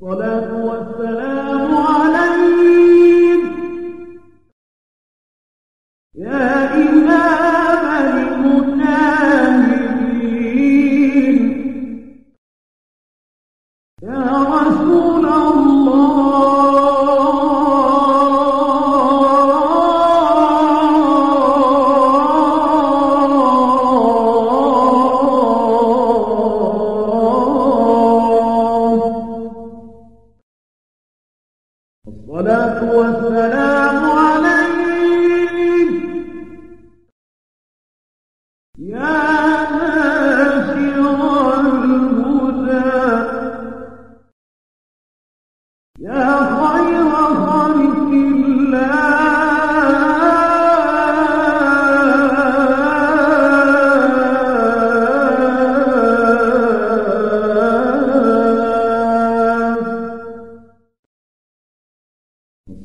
الصلاة والسلام عليك يا إمام المجاهدين يا رسول الله. والصلاة والسلام على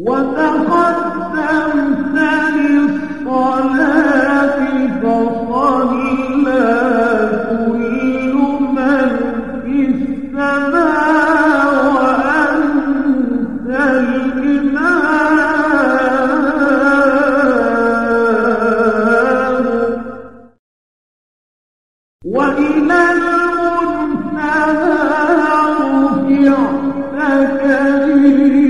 وتقدمت للصلاة فصلى كل من في السماء وأنت الإمام وإلى المنتهى رفعت كريم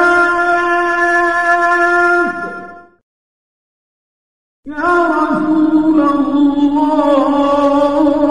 رسول الله.